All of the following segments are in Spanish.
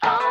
Oh.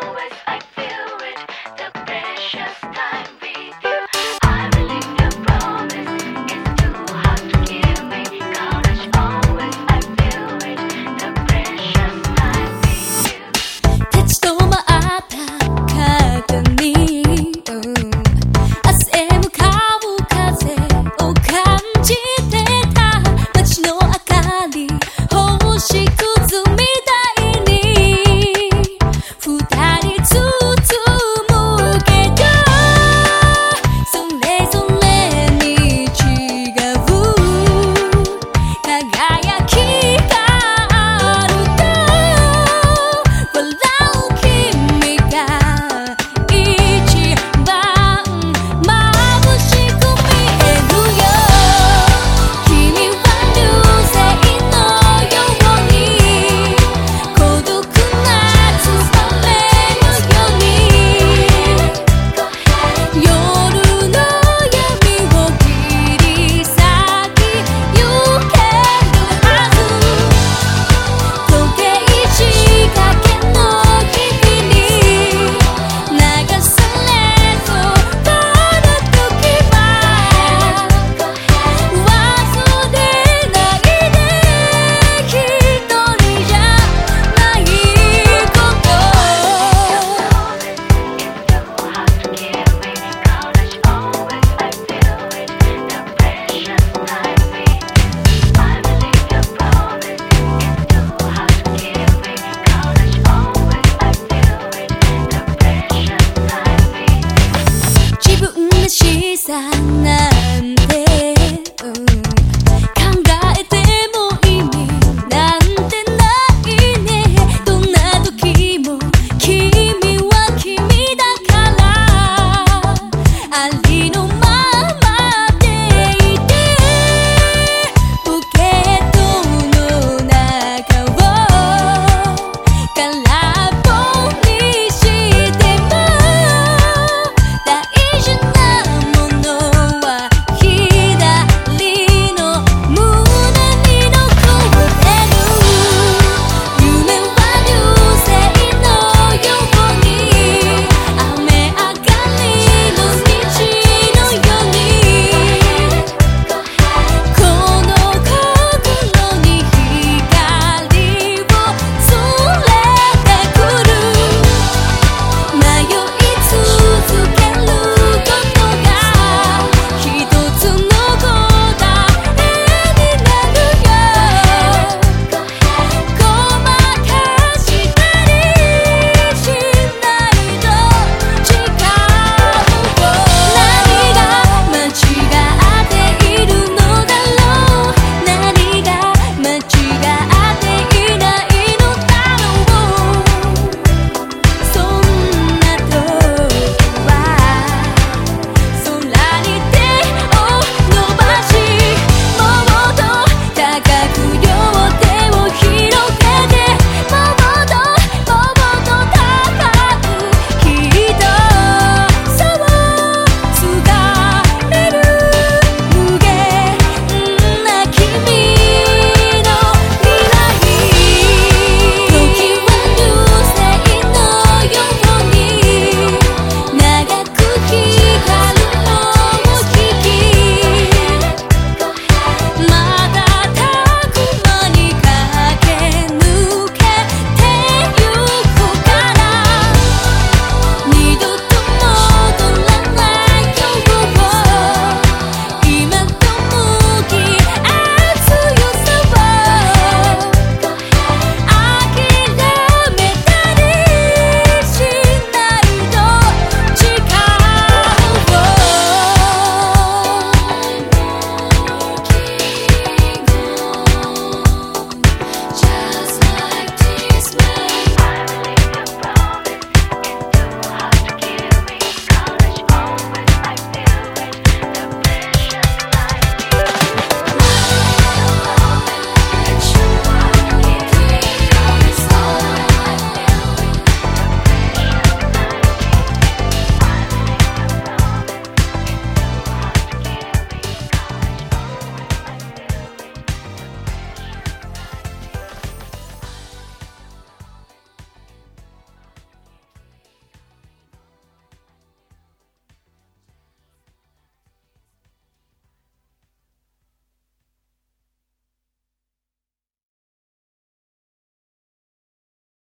pensar